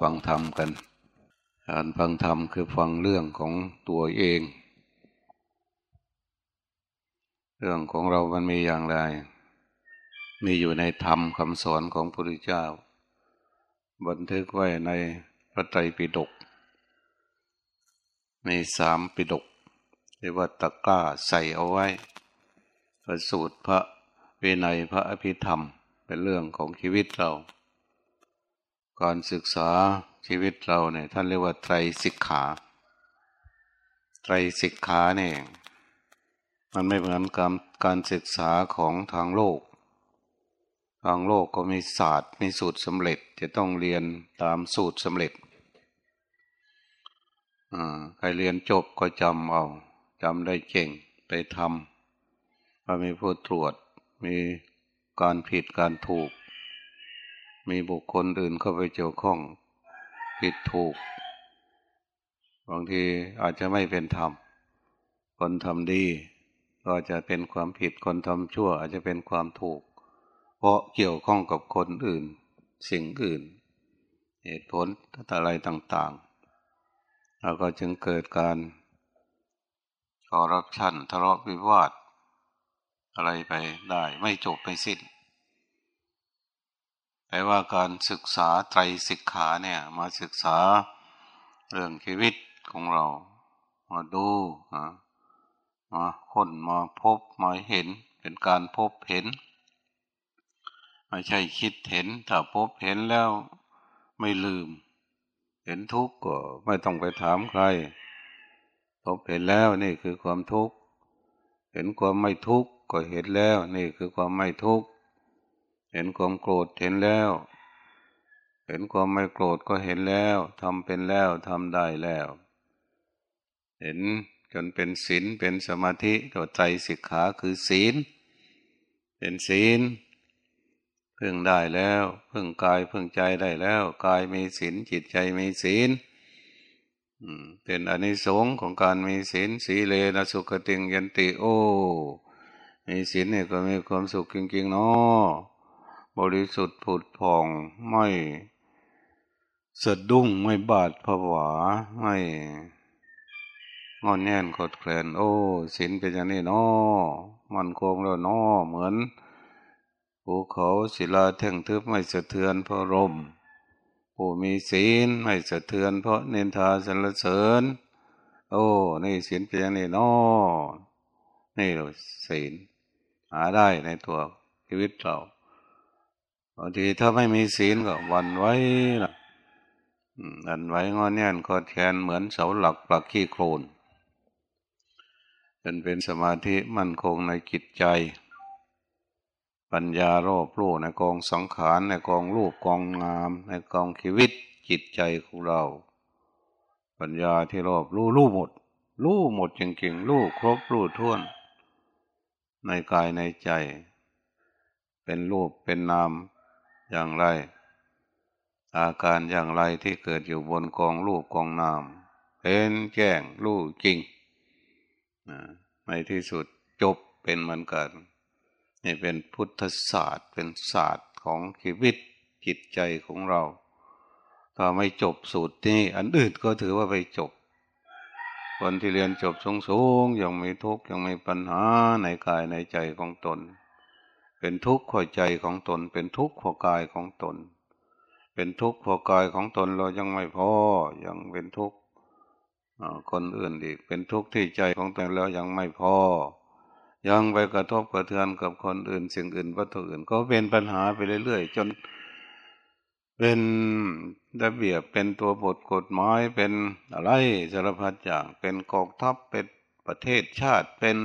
ฟังธรรมกัน การฟังธรรมคือฟังเรื่องของตัวเอง เรื่องของเรามันมีอย่างไร มีอยู่ในธรรมคำสอนของพระพุทธเจ้า บันทึกไว้ในพระไตรปิฎกในสามปิฎกเรียกว่าตะกร้าใส่เอาไว้ประสูตรพระเวไนยพระอภิธรรม เป็นเรื่องของชีวิตเรา การศึกษาชีวิตเราเนี่ยท่านเรียกว่าไตรสิกขา ไตรสิกขาเนี่ยมันไม่เหมือนกับการศึกษาของทางโลก ทางโลกก็มีศาสตร์มีสูตรสำเร็จจะต้องเรียนตามสูตรสำเร็จใครเรียนจบก็จำเอาจำได้เก่งไปทำก็มีผู้ตรวจมีการผิดการถูก มีบุคคลอื่นเข้าไปเกี่ยวข้องผิดถูก บางทีอาจจะไม่เป็นธรรม คนทำดี ก็จะเป็นความผิดคนทำชั่ว อาจจะเป็นความถูก เพราะเกี่ยวข้องกับคนอื่น สิ่งอื่น เหตุผลอะไรต่างๆ แล้วก็จึงเกิดการคอรัปชันทะเลาะวิวาท อะไรไปได้ไม่จบไม่สิ้น แต่ว่าการศึกษาไตรสิกขาเนี่ยมาศึกษาเรื่องชีวิตของเรา มาดูมาค้นมาพบมาเห็นเป็นการพบเห็น ไม่ใช่คิดเห็น ถ้าพบเห็นแล้วไม่ลืม เห็นทุกข์ก็ไม่ต้องไปถามใคร พบเห็นแล้วนี่คือความทุกข์ เห็นความไม่ทุกข์ก็เห็นแล้วนี่คือความไม่ทุกข์ เห็นความโกรธเห็นแล้ว เห็นความไม่โกรธก็เห็นแล้วทำเป็นแล้วทำได้แล้ว เห็นจนเป็นศีลเป็นสมาธิตัวใจสิกขาคือศีล เป็นศีลเพิ่งได้แล้วเพิ่งกายเพิ่งใจได้แล้วกายมีศีลจิตใจมีศีลเป็นอนิสงส์ของการมีศีลสีเลนะสุขติงยันติโอมีศีลเนี่ยก็มีความสุขจริงๆเนาะ บริสุทธิ์ผุดผ่องไม่สะดุ้งไม่บาดผวาไม่งอนแน่นกดแคลนโอ้ศีลเป็นอย่างนี้นาะมันคงแล้วนาะเหมือนภูเขาศิลาแท่งทึบไม่สะเทือนเพราะลมผู้มีศีลไม่สะเทือนเพราะเนินทาสรรเสริญ โอ้นี่ศีลเป็นอย่างนี้นาะนี่เราศีลหาได้ในตัวชีวิตเรา บางทีถ้าไม่มีศีลก็วันไว้ละวันไว้งอนแน่นคอแขนเหมือนเสาหลักปลักขี้โคลนเป็นเป็นสมาธิมั่นคงในจิตใจ ปัญญารอบรู้ในกองสังขารในกองรูปกองงามในกองชีวิตจิตใจของเรา ปัญญาที่รอบรู้รู้หมด รู้หมดจริงๆรู้ครบรู้ท่วน ในกายในใจ เป็นรูปเป็นนาม อย่างไร อาการอย่างไรที่เกิดอยู่บนกองรูปกองนามเป็นแจ้งรูปจริงในที่สุดจบเป็นเหมือนกันนี่เป็นพุทธศาสตร์เป็นศาสตร์ของชีวิตจิตใจของเรา ถ้าไม่จบสูตรนี้อันอื่นก็ถือว่าไปจบ คนที่เรียนจบสูงๆยังมีทุกข์ยังมีปัญหาในกายในใจของตน เป็นทุกข์ข้อใจของตน เป็นทุกข์ข้อกายของตน เป็นทุกข์ข้อกายของตนเรายังไม่พอยังเป็นทุกข์คนอื่นอีก เป็นทุกข์ที่ใจของตนแล้วยังไม่พอ ยังไปกระทบกระเทือนกับคนอื่นสิ่งอื่นวัตถุอื่น ก็เป็นปัญหาไปเรื่อยๆจนเป็นระเบียบเป็นตัวบทกฎหมายเป็นอะไรสารพัดอย่างเป็นกองทัพเป็นประเทศชาติเป็น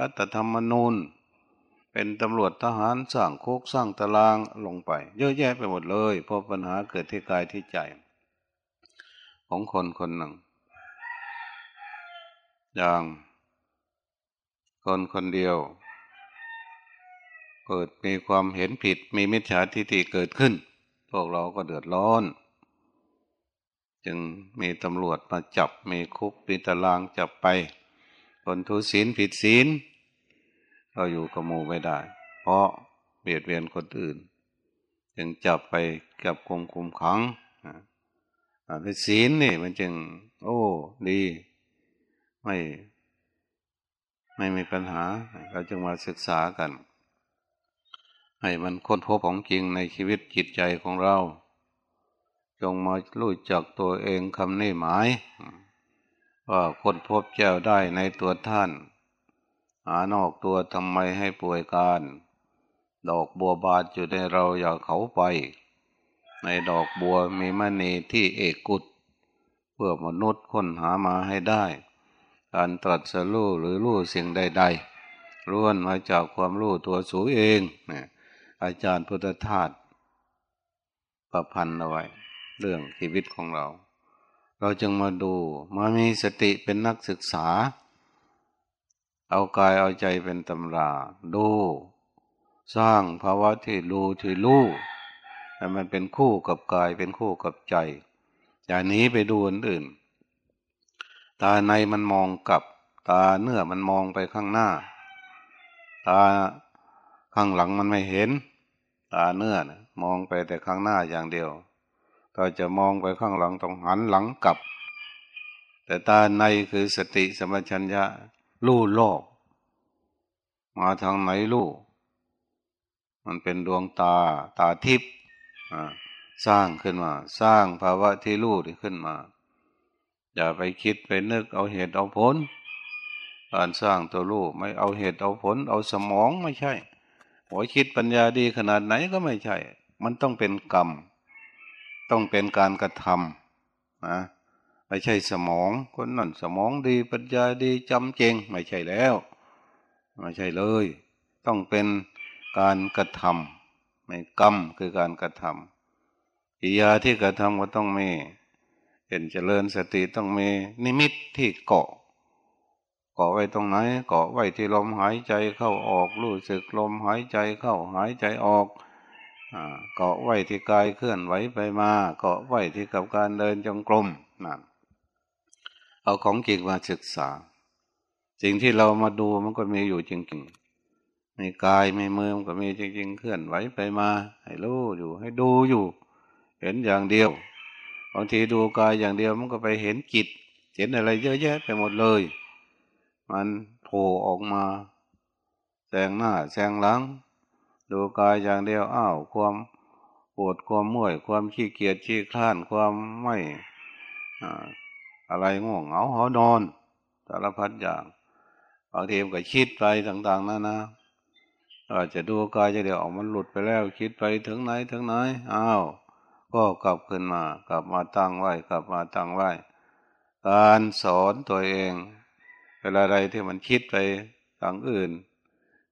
รัฐธรรมนูญ เป็นตำรวจทหารสร้างโคกสร้างตารางลงไป เยอะแยะไปหมดเลย เพราะปัญหาเกิดที่กายที่ใจ ของคนคนหนึ่ง อย่างคนคนเดียว เกิดมีความเห็นผิดมีมิจฉาทิฏฐิเกิดขึ้น พวกเราก็เดือดร้อน จึงมีตำรวจมาจับมีคุกมีตารางจับไป คนทุศีลผิดศีล ก็อยู่กับหมู่ไม่ได้ เพราะเบียดเบียนคนอื่นจึงจับไปกับคุมคุมขังเป็นศีลนี่มันจึง โอ้ดี ไม่ ไม่มีปัญหา เราจึงมาศึกษากัน ให้มันค้นพบของจริงในชีวิตจิตใจของเรา จงมารู้จักตัวเองคำนี้หมายว่าค้นพบแจ้วได้ในตัวท่าน หานอกตัวทำไมให้ป่วยการ ดอกบัวบานอยู่ในเราอย่าเขาไป ในดอกบัวมีมณีที่เอกกุศเพื่อมนุษย์ค้นหามาให้ได้ การตรัสรู้หรือรู้สิ่งใดๆล้วนมาจากความรู้ตัวสูเองเนี่ยอาจารย์พุทธทาสประพันธ์เอาไว้ เรื่องชีวิตของเรา เราจึงมาดูมามีสติเป็นนักศึกษา เอากายเอาใจเป็นตำราดู สร้างภาวะที่รู้ที่รู้แต่มันเป็นคู่กับกายเป็นคู่กับใจ อย่างนี้ไปดูอื่น ตาในมันมองกลับ ตาเนื้อมันมองไปข้างหน้า ตาข้างหลังมันไม่เห็น ตาเนื้อนะมองไปแต่ข้างหน้าอย่างเดียวถ้าจะมองไปข้างหลังต้องหันหลังกลับ แต่ตาในคือสติสมัชัญญะ ลู่โลก มาทางไหนลู่มันเป็นดวงตาตาทิพย์สร้างขึ้นมา สร้างภาวะที่รู้ที่ขึ้นมา อย่าไปคิดไปนึกเอาเหตุเอาผลการสร้างตัวรู้ไม่เอาเหตุเอาผล เอาสมองไม่ใช่หัวคิดปัญญาดีขนาดไหนก็ไม่ใช่ มันต้องเป็นกรรม ต้องเป็นการกระทำนะ ไม่ใช่สมอง คนนั่นสมองดีปัญญาดีจำเจงไม่ใช่แล้วไม่ใช่เลย ต้องเป็นการกระทำไม่กรรมคือการกระทำอิยาที่กระทำก็ต้องมีเห็นเจริญสติต้องมีนิมิตที่เกาะเกาะไว้ตรงไหนเกาะไว้ที่ลมหายใจเข้าออกรู้สึกลมหายใจเข้าหายใจออกเกาะไว้ที่กายเคลื่อนไหวไปมา เกาะไว้ที่กับการเดินจงกรมนั่น เอาของจริงมาศึกษา สิ่งที่เรามาดูมันก็มีอยู่จริงๆมีกายมีมือมันก็มีจริง ๆ เคลื่อนไหวไปมา ให้รู้อยู่ให้ดูอยู่ เห็นอย่างเดียวบางทีดูกายอย่างเดียวมันก็ไปเห็นจิต เห็นอะไรเยอะแยะไปหมดเลย มันโผล่ออกมาแสงหน้าแสงหลัง ดูกายอย่างเดียวอ้าวความปวดความเมื่อยความขี้เกียจขี้คลานความไม่ อะไรง่วงเหงาหอนอน สารพัดอย่างบางทีมันก็คิดไปต่างๆนั่นนะอาจจะดูกายจะเดี๋ยวออกมันหลุดไปแล้ว คิดไปถึงไหนถึงไหนอ้าวก็กลับขึ้นมา กลับมาตั้งไว้กลับมาตั้งไว้ การสอนตัวเอง เวลาใดที่มันคิดไปทางอื่น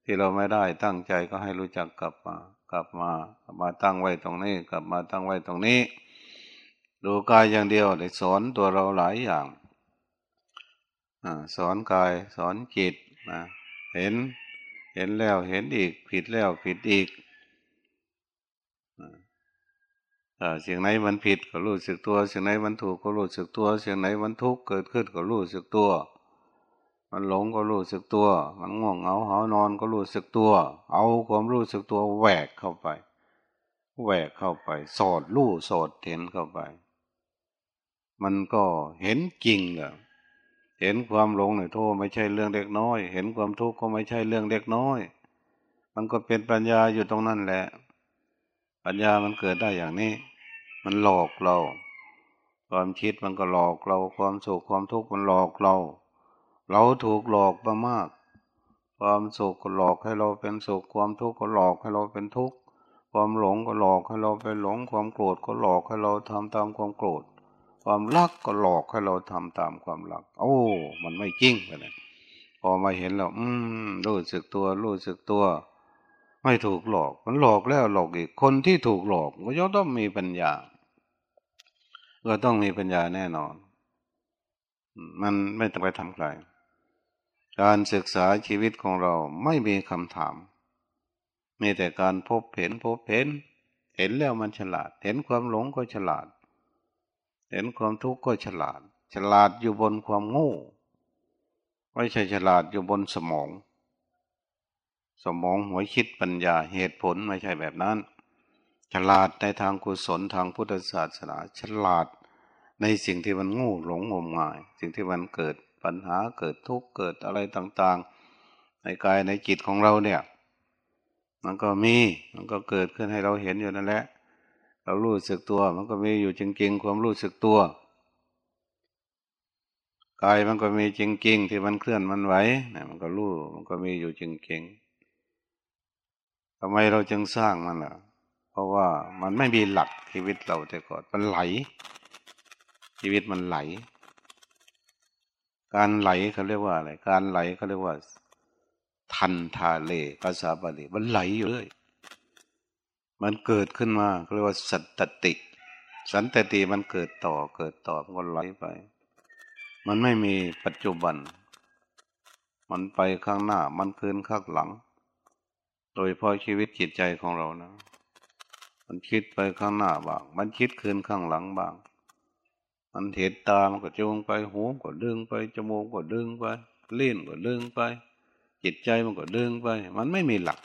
ที่เราไม่ได้ตั้งใจก็ให้รู้จักกลับมากลับมากลับมาตั้งไว้ตรงนี้ กลับมาตั้งไว้ตรงนี้ ดูกายอย่างเดียวได้สอนตัวเราหลายอย่างอสอนกายสอนจิตนะเห็น เห็นแล้วเห็นอีก ผิดแล้วผิดอีกสิ่งไหนมันผิดก็รู้สึกตัวสิ่งไหนมันถูกก็รู้สึกตัวสิ่งไหนมันทุกข์เกิดขึ้นก็รู้สึกตัว มันหลงก็รู้สึกตัว มันง่วงเหงาหานอนก็รู้สึกตัว เอาความรู้สึกตัวแหวกเข้าไป แหวกเข้าไป สอดรู้สอดเห็นเข้าไป มันก็เห็นจริงเลยเห็นความหลงเนี่ยโทษไม่ใช่เรื่องเล็กน้อย เห็นความทุกข์ก็ไม่ใช่เรื่องเล็กน้อย มันก็เป็นปัญญาอยู่ตรงนั้นแหละ ปัญญามันเกิดได้อย่างนี้ มันหลอกเรา ความคิดมันก็หลอกเรา ความสุขความทุกข์มันหลอกเรา เราถูกหลอกมามาก ความสุขก็หลอกให้เราเป็นสุข ความทุกข์ก็หลอกให้เราเป็นทุกข์ ความหลงก็หลอกให้เราไปหลง ความโกรธก็หลอกให้เราทำตามความโกรธ ความรักก็หลอกให้เราทำตามความรัก โอ้ มันไม่จริงเลยพอมาเห็นเรา อืมรู้สึกตัว รู้สึกตัว ไม่ถูกหลอก มันหลอกแล้วหลอกอีก คนที่ถูกหลอกก็ย่อมต้องมีปัญญา ก็ต้องมีปัญญาแน่นอน มันไม่ต้องไปทำใคร การศึกษาชีวิตของเราไม่มีคำถาม มีแต่การพบเห็นพบเห็น เห็นแล้วมันฉลาด เห็นความหลงก็ฉลาด เห็นความทุกข์ก็ฉลาด ฉลาดอยู่บนความโง่ไม่ใช่ฉลาดอยู่บนสมอง สมองหัวคิดปัญญาเหตุผลไม่ใช่แบบนั้น ฉลาดในทางกุศลทางพุทธศาสนา ฉลาดในสิ่งที่มันงูหลงงมงาย สิ่งที่มันเกิดปัญหาเกิดทุกข์เกิดอะไรต่างๆ ในกายในจิตของเราเนี่ย มันก็มีมันก็เกิดขึ้นให้เราเห็นอยู่นั่นแหละ เรารู้สึกตัว มันก็มีอยู่จริงๆ ความรู้สึกตัวกายมันก็มีจริงๆ ที่มันเคลื่อนมันไหวนี่ยมันก็รู้มันก็มีอยู่จริงๆทำไมเราจึงสร้างมันล่ะ เพราะว่ามันไม่มีหลักชีวิตเราแต่ก่อนมันไหล ชีวิตมันไหล การไหลเขาเรียกว่าอะไรการไหลเขาเรียกว่า ทันทาเลภาษาบาลีมันไหลอยู่เลย มันเกิดขึ้นมาเรียกว่าสันตติ สันตติมันเกิดต่อเกิดต่อมันก็ไหลไป มันไม่มีปัจจุบัน มันไปข้างหน้า มันคืนข้างหลัง โดยพอชีวิตจิตใจของเรานะ มันคิดไปข้างหน้าบ้าง มันคิดคืนข้างหลังบ้าง มันเห็นตามันก็จงไปหูก็ดึงไปจมูกก็ดึงไปลิ้นก็ดึงไป จิตใจมันก็ดึงไป มันไม่มีหลัก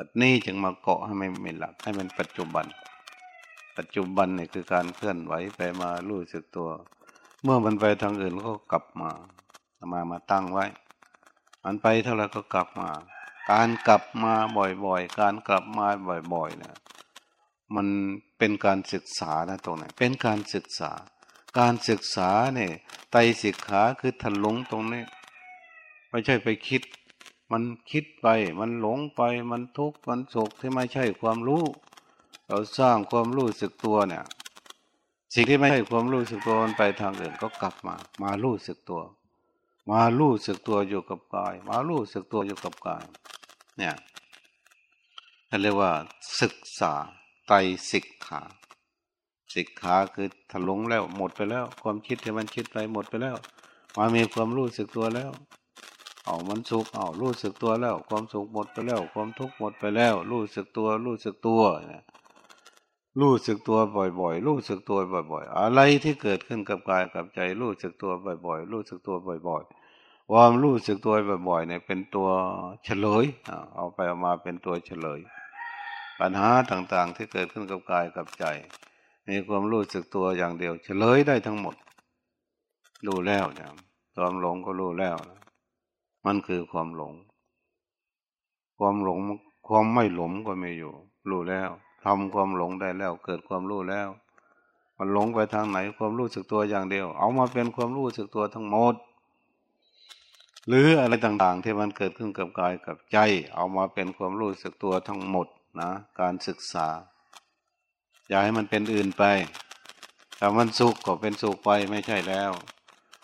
ปัจนี้จึงมาเกาะให้ไม่มีหลักให้มันปัจจุบัน ปัจจุบันนี่คือการเคลื่อนไหวไปมารู้สึกตัว เมื่อมันไปทางอื่นก็กลับมามามาตั้งไว้ มันไปเท่าไรก็กลับมา การกลับมาบ่อยๆ การกลับมาบ่อยๆเนี่ยมันเป็นการศึกษานะตรงไหนเป็นการศึกษา การศึกษาเนี่ยไตสิกขาคือทันหลงตรงนี้ ไม่ใช่ไปคิด มันคิดไป มันหลงไป มันทุกข์ มันโศกที่ไม่ใช่ความรู้ เราสร้างความรู้สึกตัวเนี่ย สิ่งที่ไม่ใช่ความรู้สึกตัวมันไปทางอื่นก็กลับมา มารู้สึกตัว มารู้สึกตัวอยู่กับกาย มารู้สึกตัวอยู่กับกาย เนี่ยเรียกว่าศึกษาไตรสิกขาสิกขาคือถลุงแล้วหมดไปแล้ว ความคิดที่มันคิดไปหมดไปแล้ว มามีความรู้สึกตัวแล้ว เอามันสุขเอารู้สึกตัวแล้ว ความสุขหมดไปแล้ว ความทุกข์หมดไปแล้ว รู้สึกตัว รู้สึกตัวเนี่ยรู้สึกตัวบ่อยๆ รู้สึกตัวบ่อย ๆ อะไรที่เกิดขึ้นกับกายกับใจ รู้สึกตัวบ่อยๆ รู้สึกตัวบ่อย ๆ ความรู้สึกตัวบ่อยๆเนี่ยเป็นตัวเฉลยเอาไปเอามาเป็นตัวเฉลย ปัญหาต่างๆ ที่เกิดขึ้นกับกายกับใจ มีความรู้สึกตัวอย่างเดียว เฉลยได้ทั้งหมดรู้แล้วเนี่ยความหลงก็รู้แล้ว มันคือความหลง ความหลงความไม่หลงก็ไม่อยู่ รู้แล้วทำความหลงได้แล้ว เกิดความรู้แล้ว มันหลงไปทางไหนความรู้สึกตัวอย่างเดียว เอามาเป็นความรู้สึกตัวทั้งหมด หรืออะไรต่างๆ ที่มันเกิดขึ้นกับกายกับใจ เอามาเป็นความรู้สึกตัวทั้งหมดนะการศึกษา อย่าให้มันเป็นอื่นไปถ้ามันสุขก็เป็นสุขไปไม่ใช่แล้ว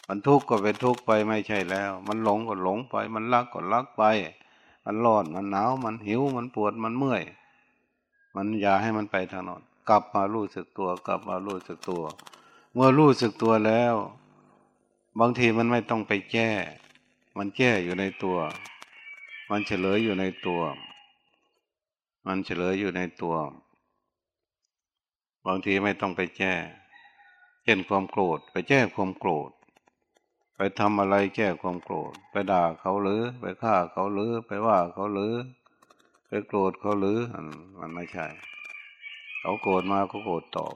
มันทุกข์ก็เป็นทุกข์ไปไม่ใช่แล้ว มันหลงก็หลงไป มันรักก็รักไป มันร้อนมันหนาวมันหิวมันปวดมันเมื่อย มันอย่าให้มันไปทางน้นกลับมารู้สึกตัว กลับมารู้สึกตัว เมื่อรู้สึกตัวแล้ว บางทีมันไม่ต้องไปแก้ มันแก้อยู่ในตัว มันเฉลยอยู่ในตัว มันเฉลยอยู่ในตัว บางทีไม่ต้องไปแก้เช่นความโกรธไปแก้ความโกรธ ไปทำอะไรแก้ความโกรธ ไปด่าเขาหรือ ไปฆ่าเขาหรือ ไปว่าเขาหรือ ไปโกรธเขาหรือมันไม่ใช่ เขาโกรธมาเขาโกรธตอบ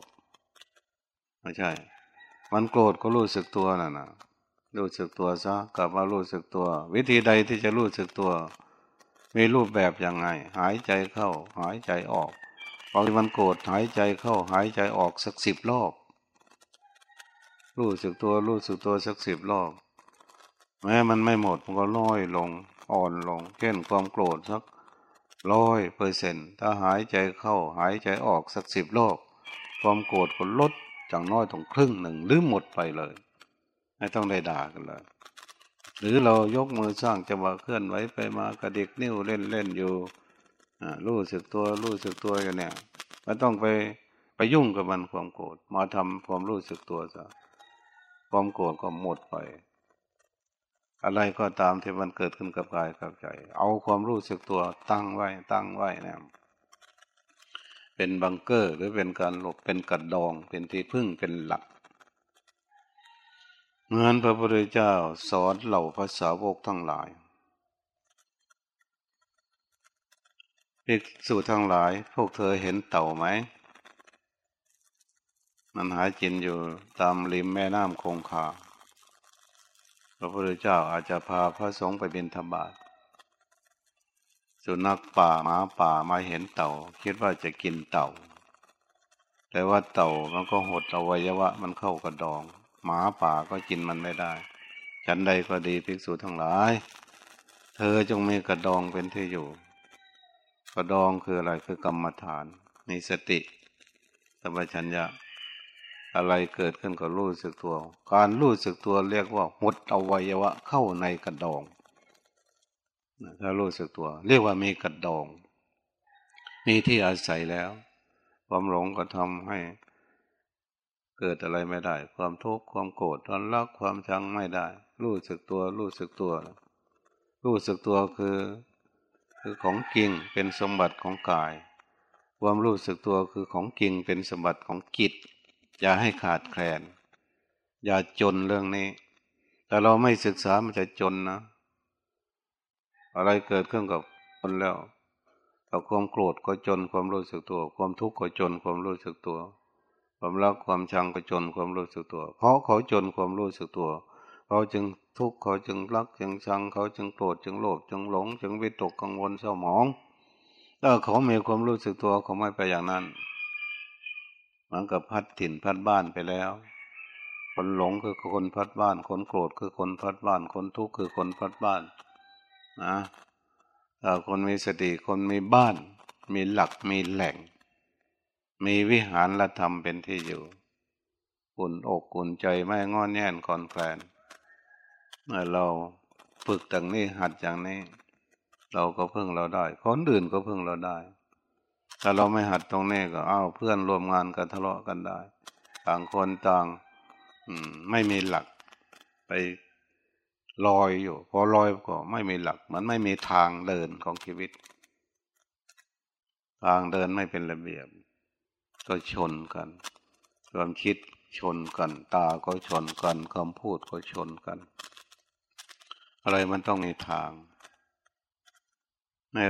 ไม่ใช่ มันโกรธก็รู้สึกตัวน่ะนะรู้สึกตัวซะกลับมารู้สึกตัว วิธีใดที่จะรู้สึกตัว มีรูปแบบยังไง หายใจเข้า หายใจออกบางทีมันโกรธหายใจเข้า หายใจออกสักสิบรอบ รู้สึกตัวรู้สึกตัวสักสิบรอบแม้มันไม่หมดมันก็น้อยลงอ่อนลง เช่นความโกรธสักร้อยเปอร์เซ็นถ้าหายใจเข้าหายใจออกสักสิบรอบความโกรธก็ลดจากน้อยถึงครึ่งหนึ่งหรือหมดไปเลย ไม่ต้องได้ด่ากันเลย หรือเรายกมือสร้างจะมาเคลื่อนไหวไปมากระดิกนิ้วเล่นเล่นอยู่รู้สึกตัวรู้สึกตัวกันเนี่ยไม่ต้องไปไปยุ่งกับมันความโกรธมาทำความรู้สึกตัวซะ ความโกรธก็หมดไป อะไรก็ตามที่มันเกิดขึ้นกับกายกับใจ เอาความรู้สึกตัวตั้งไว้ตั้งไว้นะเป็นบังเกอร์หรือเป็นการหลบเป็นกัดดองเป็นที่พึ่งเป็นหลักเหมือนพระพุทธเจ้าสอนเหล่าภาษาวกทั้งหลายภิกษุทั้งหลาย พวกเธอเห็นเต่าไหม มันหาจินอยู่ตามริมแม่น้ำคงคาพระพุทธเจ้าอาจจะพาพระสงฆ์ไปบิณฑบาตสุนัขป่าหมาป่ามาเห็นเต่า คิดว่าจะกินเต่า แต่ว่าเต่ามันก็หดอวัยวะมันเข้ากระดอง หมาป่าก็กินมันไม่ได้ ฉันใดก็ดีภิกษุทั้งหลาย เธอจงมีกระดองเป็นที่อยู่ กระดองคืออะไรคือกรรมฐานมีสติสัมปชัญญะ อะไรเกิดขึ้นก็รู้สึกตัว การรู้สึกตัวเรียกว่าหมดอวัยวะเข้าในกระดองถ้ารู้สึกตัว เรียกว่ามีกระดอง มีที่อาศัยแล้วความหลงก็ทำให้ เกิดอะไรไม่ได้ ความทุกข์ความโกรธความรักความชังไม่ได้ รู้สึกตัว รู้สึกตัว รู้สึกตัวคือ คือของจริงเป็นสมบัติของกาย ความรู้สึกตัวคือของจริงเป็นสมบัติของจิต อย่าให้ขาดแคลน อย่าจนเรื่องนี้ แต่เราไม่ศึกษามันจะจนนะ อะไรเกิดขึ้นกับคนแล้วแต่ความโกรธก็จนความรู้สึกตัว ความทุกข์ก็จนความรู้สึกตัว ความรักความชังก็จนความรู้สึกตัว เพราะเขาจนความรู้สึกตัว เขาจึงทุกข์เขาจึงรักจึงชัง เขาจึงโกรธจึงโลภจึงหลง จึงวิตกกังวลเศร้าหมองถ้าเขามีความรู้สึกตัวเขาไม่ไปอย่างนั้น มันกับพัดถิ่นพัดบ้านไปแล้ว คนหลงคือคนพัดบ้าน คนโกรธคือคนพัดบ้าน คนทุกข์คือคนพัดบ้าน นะคนมีสติคนมีบ้าน มีหลักมีแหล่ง มีวิหารละธรรมเป็นที่อยู่อุ่นอกอุ่นใจไม่งอนแย่นคอนแคลนเมื่อเราฝึกอย่างนี้หัดอย่างนี้ เราก็พึ่งเราได้ คนอื่นก็พึ่งเราได้ ถ้าเราไม่หัดตรงนี้ก็เอาวเพื่อนรวมงานกันทะเลาะกันได้ ต่างคนต่าง อืม ไม่มีหลักไปลอยอยู่ พอลอยก็ไม่มีหลัก มันไม่มีทางเดินของชีวิต ทางเดินไม่เป็นระเบียบ ก็ชนกันความคิดชนกัน ตาก็ชนกันคำพูดก็ชนกัน อะไรมันต้องมีทางเนี่ย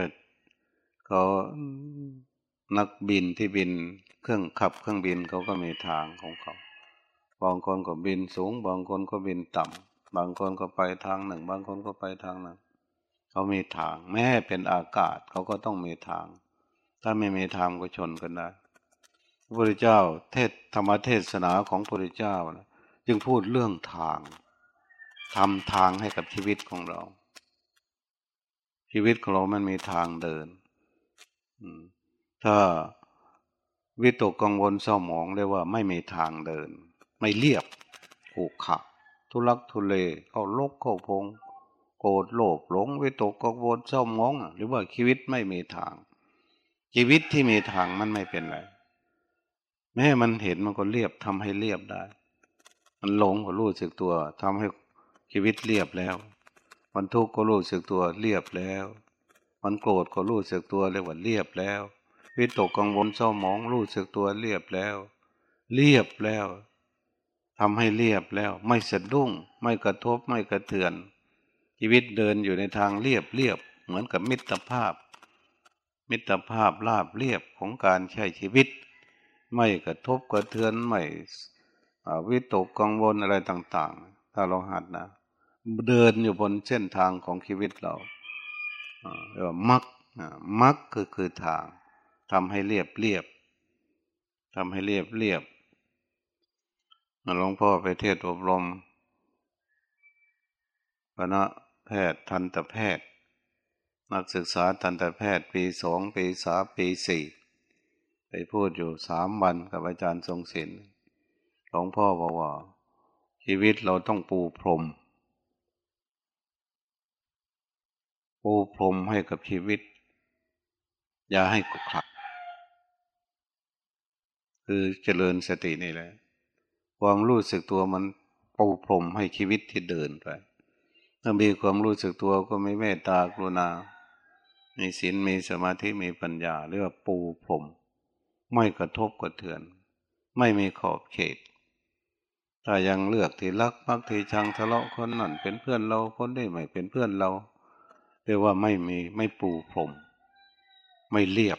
เขา นักบินที่บินเครื่องขับเครื่องบินเขาก็มีทางของเขา บางคนก็บินสูง บางคนก็บินต่ำบางคนก็ไปทางหนึ่ง บางคนก็ไปทางหนึ่ง เขามีทาง แม้เป็นอากาศเขาก็ต้องมีทาง ถ้าไม่มีทางก็ชนกันได้พระพุทธเจ้าเทศธรรมเทศนาของพระพุทธเจ้าจึงพูดเรื่องทางทำทางให้กับชีวิตของเรา ชีวิตของเรามันมีทางเดินอืม ถ้าวิตกกังวลเศร้าหมองเรียกว่าไม่มีทางเดิน ไม่เรียบผูกขับ ทุลักทุเลเข้าลกเข้าพง โกรธโลภหลงวิตกกังวลเศร้าหมอง หรือว่าชีวิตไม่มีทาง ชีวิตที่มีทางมันไม่เป็นไรแม้มันเห็นมันก็เรียบทำให้เรียบได้ มันหลงก็รู้สึกตัวทำให้ชีวิตเรียบแล้ว มันทุกข์ก็รู้สึกตัวเรียบแล้ว มันโกรธก็รู้สึกตัวเรียกว่าเรียบแล้ว วิตกกังวลเศร้าหมองรู้สึกตัวเรียบแล้ว เรียบแล้วทำให้เรียบแล้ว ไม่สะดุ้ง ไม่กระทบไม่กระเทือน ชีวิตเดินอยู่ในทางเรียบเรียบเหมือนกับมิตรภาพ มิตรภาพราบเรียบของการใช้ชีวิต ไม่กระทบกระเทือนไม่วิตกกังวลอะไรต่าง ๆ ถ้าเราหัดนะ เดินอยู่บนเส้นทางของชีวิตเราเรียกว่ามักมักคือคือทาง ทำให้เรียบเรียบทำให้เรียบเรียบหลวงพ่อไปเทศอบรมคณะแพทย์ทันตแพทย์ นักศึกษาทันตแพทย์ปีสองปีสามปีสี่ไปพูดอยู่สามวันกับอาจารย์ทรงศิลป์หลวงพ่อบอกว่า ชีวิตเราต้องปูพรม ปูพรมให้กับชีวิต อย่าให้กุขลัก คือเจริญสตินี่แหละความรู้สึกตัวมันปูพรมให้ชีวิตที่เดินไปถ้ามีความรู้สึกตัวก็ไม่เมตตากรุณา มีศีลมีสมาธิมีปัญญาเรียกว่าปูพรมไม่กระทบกระเทือน ไม่มีขอบเขตถ้ายังเลือกที่รักมักที่ชังทะเลาะคนนั่นเป็นเพื่อนเราคนได้ไม่เป็นเพื่อนเราเรียกว่าไม่มีไม่ปูพรม ไม่เรียบ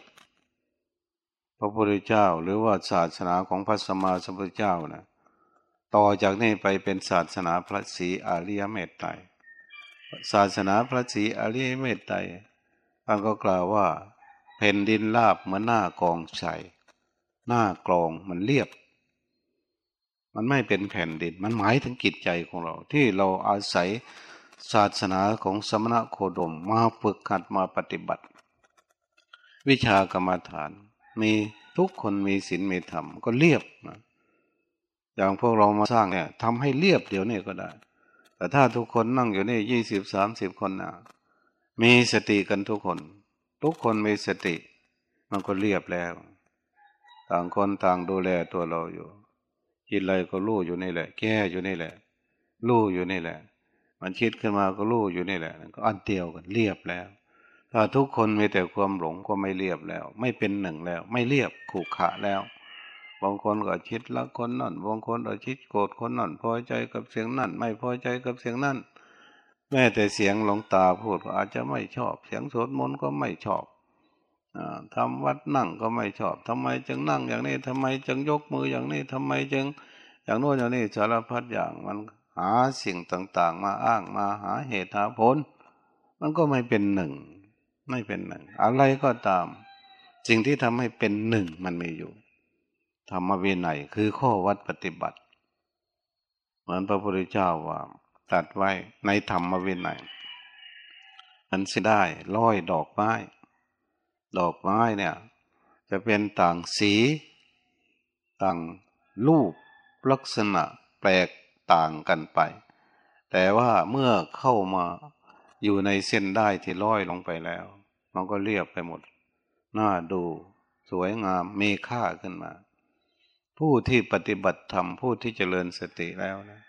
พระพุทธเจ้า หรือว่าศาสนาของพระสัมมาสัมพุทธเจ้านะต่อจากนี้ไปเป็นศาสนาพระศรีอริยเมตไตรศาสนาพระศรีอริยเมตไตรท่านก็กล่าวว่าแผ่นดินราบเหมือนหน้ากองใสหน้ากรองมันเรียบ มันไม่เป็นแผ่นดิน มันหมายถึงกิจใจของเรา ที่เราอาศัยศาสนาของสมณะโคดมมาฝึกหัดมาปฏิบัติ วิชากรรมฐาน มีทุกคนมีศีลมีธรรมก็เรียบนะอย่างพวกเรามาสร้างเนี่ยทำให้เรียบเดี๋ยวนี้ก็ได้ แต่ถ้าทุกคนนั่งอยู่นี่ยี่สิบสามสิบคนนะมีสติกันทุกคน ทุกคนมีสติ มันก็เรียบแล้ว ต่างคนต่างดูแลตัวเราอยู่คิดอะไรก็รู้อยู่นี่แหละ แก้อยู่นี่แหละรู้อยู่นี่แหละ มันคิดขึ้นมาก็รู้อยู่นี่แหละก็อันเดียวกันเรียบแล้ว ถ้าทุกคนมีแต่ความหลงก็ไม่เรียบแล้ว ไม่เป็นหนึ่งแล้ว ไม่เรียบขู่ขะแล้ว บางคนก็คิดละคนนั่นบางคนก็คิดโกรธคนนั่นพอใจกับเสียงนั่น ไม่พอใจกับเสียงนั่น แม้แต่เสียงหลงตาพูดก็อาจจะไม่ชอบ เสียงสวดมนต์ก็ไม่ชอบอทำวัดนั่งก็ไม่ชอบทำไมจึงนั่งอย่างนี้ทำไมจึงยกมืออย่างนี้ทำไมจึง อย่างโน้นอย่างนี้สารพัดอย่างมันหาสิ่งต่างๆ มาอ้างมาหาเหตุหาผล มันก็ไม่เป็นหนึ่ง ไม่เป็นหนึ่งอะไรก็ตาม สิ่งที่ทำให้เป็นหนึ่งมันมีอยู่ ธรรมวินัยคือข้อวัดปฏิบัติ เหมือนพระพุทธเจ้าว่าตัดไว้ในธรรมวินัยมันสิได้ร้อยดอกไม้ ดอกไม้เนี่ย จะเป็นต่างสี ต่างรูปลักษณะแปลกต่างกันไป แต่ว่าเมื่อเข้ามาอยู่ในเส้นได้ที่ร้อยลงไปแล้ว มันก็เรียบไปหมด น่าดู สวยงามมีค่าขึ้นมา ผู้ที่ปฏิบัติธรรมผู้ที่เจริญสติแล้วนะ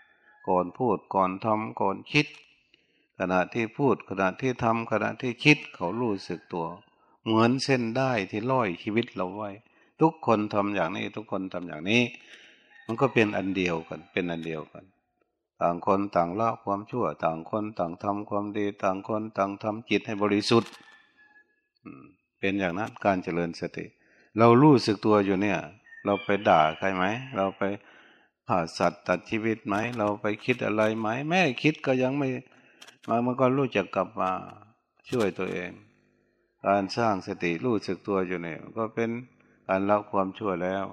ก่อนพูดก่อนทำก่อนคิด ขณะที่พูดขณะที่ทำขณะที่คิดเขารู้สึกตัว เหมือนเส้นได้ที่ล่อยชีวิตเราไว้ ทุกคนทำอย่างนี้ทุกคนทำอย่างนี้ มันก็เป็นอันเดียวกัน เป็นอันเดียวกัน ต่างคนต่างละความชั่ว ต่างคนต่างทำความดี ต่างคนต่างทำจิตให้บริสุทธิ์ เป็นอย่างนั้นการเจริญสติ เรารู้สึกตัวอยู่เนี่ย เราไปด่าใครไหม เราไปผ่าสัตว์ตัดชีวิตไหม เราไปคิดอะไรไหม แม่คิดก็ยังไม่มามันก็รู้จักกลับมาช่วยตัวเอง การสร้างสติรู้สึกตัวอยู่เนี่ยก็เป็นการละความชั่วแล้ว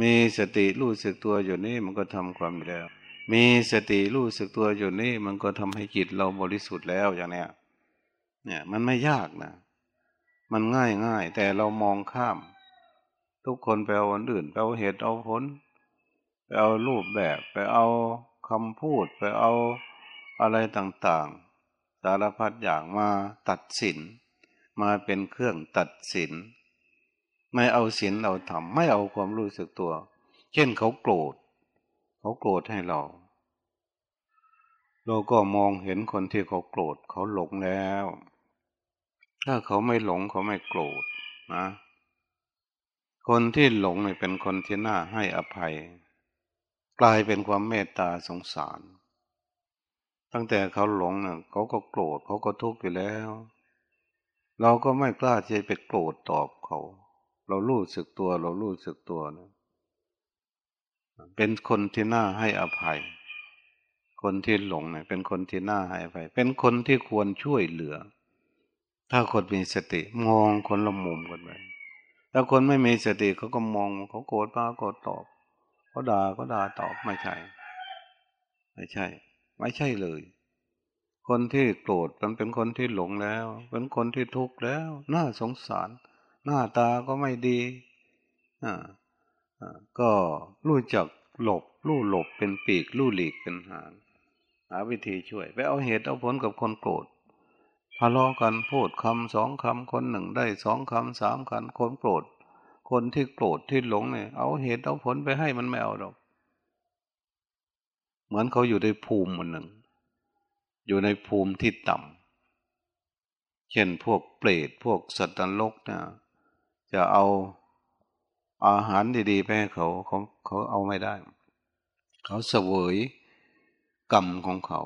มีสติรู้สึกตัวอยู่นี่มันก็ทำความดีแล้ว มีสติรู้สึกตัวอยู่นี่มันก็ทำให้จิตเราบริสุทธิ์แล้วอย่างเนี้ยเนี่ยมันไม่ยากนะ มันง่ายง่ายแต่เรามองข้าม ทุกคนไปเอาอันอื่นไปเอาเหตุเอาผลไปเอารูปแบบไปเอาคำพูดไปเอาอะไรต่างๆ สารพัดอย่างมาตัดสิน มาเป็นเครื่องตัดสิน ไม่เอาศีลเราทำไม่เอาความรู้สึกตัว เช่นเขาโกรธ เขาโกรธให้เรา เราก็มองเห็นคนที่เขาโกรธเขาหลงแล้ว ถ้าเขาไม่หลงเขาไม่โกรธนะ คนที่หลงเนี่ยเป็นคนที่น่าให้อภัย กลายเป็นความเมตตาสงสาร ตั้งแต่เขาหลงเนี่ยเขาก็โกรธเขาก็ทุกข์อยู่แล้ว เราก็ไม่กล้าที่จะไปโกรธตอบเขา เรารู้สึกตัว เรารู้สึกตัวนะเป็นคนที่น่าให้อภัย คนที่หลงเนี่ยเป็นคนที่น่าให้อภัย เป็นคนที่ควรช่วยเหลือ ถ้าคนมีสติมองคนละมุมกันไปถ้าคนไม่มีสติเขาก็มองเขาโกรธมาโกรธตอบเขาด่าก็ด่าตอบไม่ใช่ ไม่ใช่ ไม่ใช่เลย คนที่โกรธมันเป็นคนที่หลงแล้ว เป็นคนที่ทุกข์แล้ว น่าสงสาร หน้าตาก็ไม่ดีอ่าก็รู้จักหลบรู้หลบเป็นปีกรู้หลีกเป็นหางหาวิธีช่วย ไปเอาเหตุเอาผลกับคนโกรธ ทะเลาะกันพูดคำสองคำคนหนึ่งได้สองคำสามคำคนโกรธคนที่โกรธที่หลงเนี่ยเอาเหตุเอาผลไปให้มันไม่เอาหรอกเหมือนเขาอยู่ในภูมิมันหนึ่ง อยู่ในภูมิที่ต่ำเช่นพวกเปรตพวกสัตว์นรกเนี่ยจะเอาอาหารดีๆไปให้เขาเขาเขาเอาไม่ได้ เขาเสวยกรรมของเขา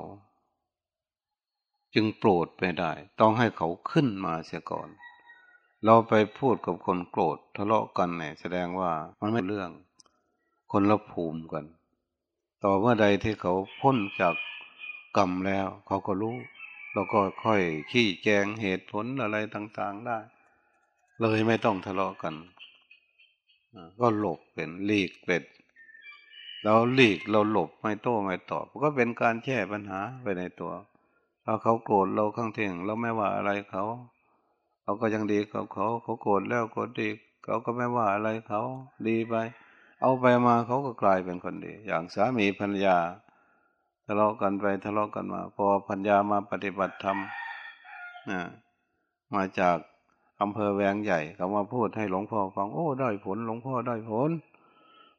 จึงโปรดไปได้ ต้องให้เขาขึ้นมาเสียก่อน เราไปพูดกับคนโกรธทะเลาะกันเนี่ยแสดงว่ามันไม่เรื่อง คนละภูมิกัน ต่อเมื่อใดที่เขาพ้นจากกรรมแล้ว เขาก็รู้ เราก็ค่อยขี้แจงเหตุผลอะไรต่างๆได้ เลยไม่ต้องทะเลาะกัน ก็หลบเป็นหลีกเป็นเราหลีกเราหลบไม่โต้ไม่ตอบก็เป็นการแก้ปัญหาไปในตัว ถ้าเขาโกรธเราข้างเที่ยงเราไม่ว่าอะไรเขาเขาก็ยังดีกับเขา เขาโกรธแล้วโกรธดีเขาก็ไม่ว่าอะไรเขาดีไป เอาไปมาเขาก็กลายเป็นคนดี อย่างสามีภรรยาทะเลาะกันไปทะเลาะกันมา พอพัญญามาปฏิบัติธรรมมาจากอำเภอแวงใหญ่เขามาพูดให้หลวงพ่อฟังโอ้ได้ผลหลวงพ่อได้ผล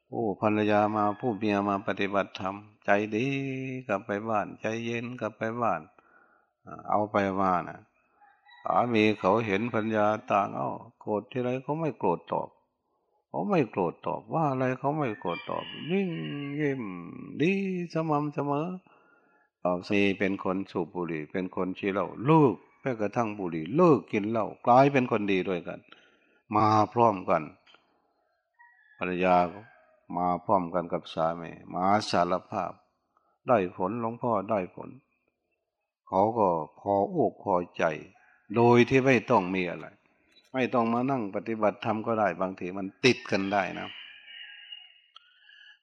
โอ้ภรรยามาผู้เมียมาปฏิบัติธรรมใจดีกลับไปบ้าน ใจเย็นกลับไปบ้าน เอาไปมานะสามีเขาเห็นพัญญาต่างเอาโกรธที่ไรเขาไม่โกรธตอบเขาไม่โกรธตอบว่าอะไรเขาไม่โกรธตอบยิ่งยิ้มดีสม่ำเสมอตอบสีเป็นคนสูบบุหรี่ เป็นคนชีเหล้าลูกแม้กระทั่งบุหรี่เลิกกินเหล้ากลายเป็นคนดีด้วยกัน มาพร้อมกันภรรยามาพร้อมกันกับสามีมาสารภาพ ได้ผลหลวงพ่อได้ผล เขาก็พออกพอใจ โดยที่ไม่ต้องมีอะไร ไม่ต้องมานั่งปฏิบัติธรรมก็ได้บางทีมันติดกันได้นะ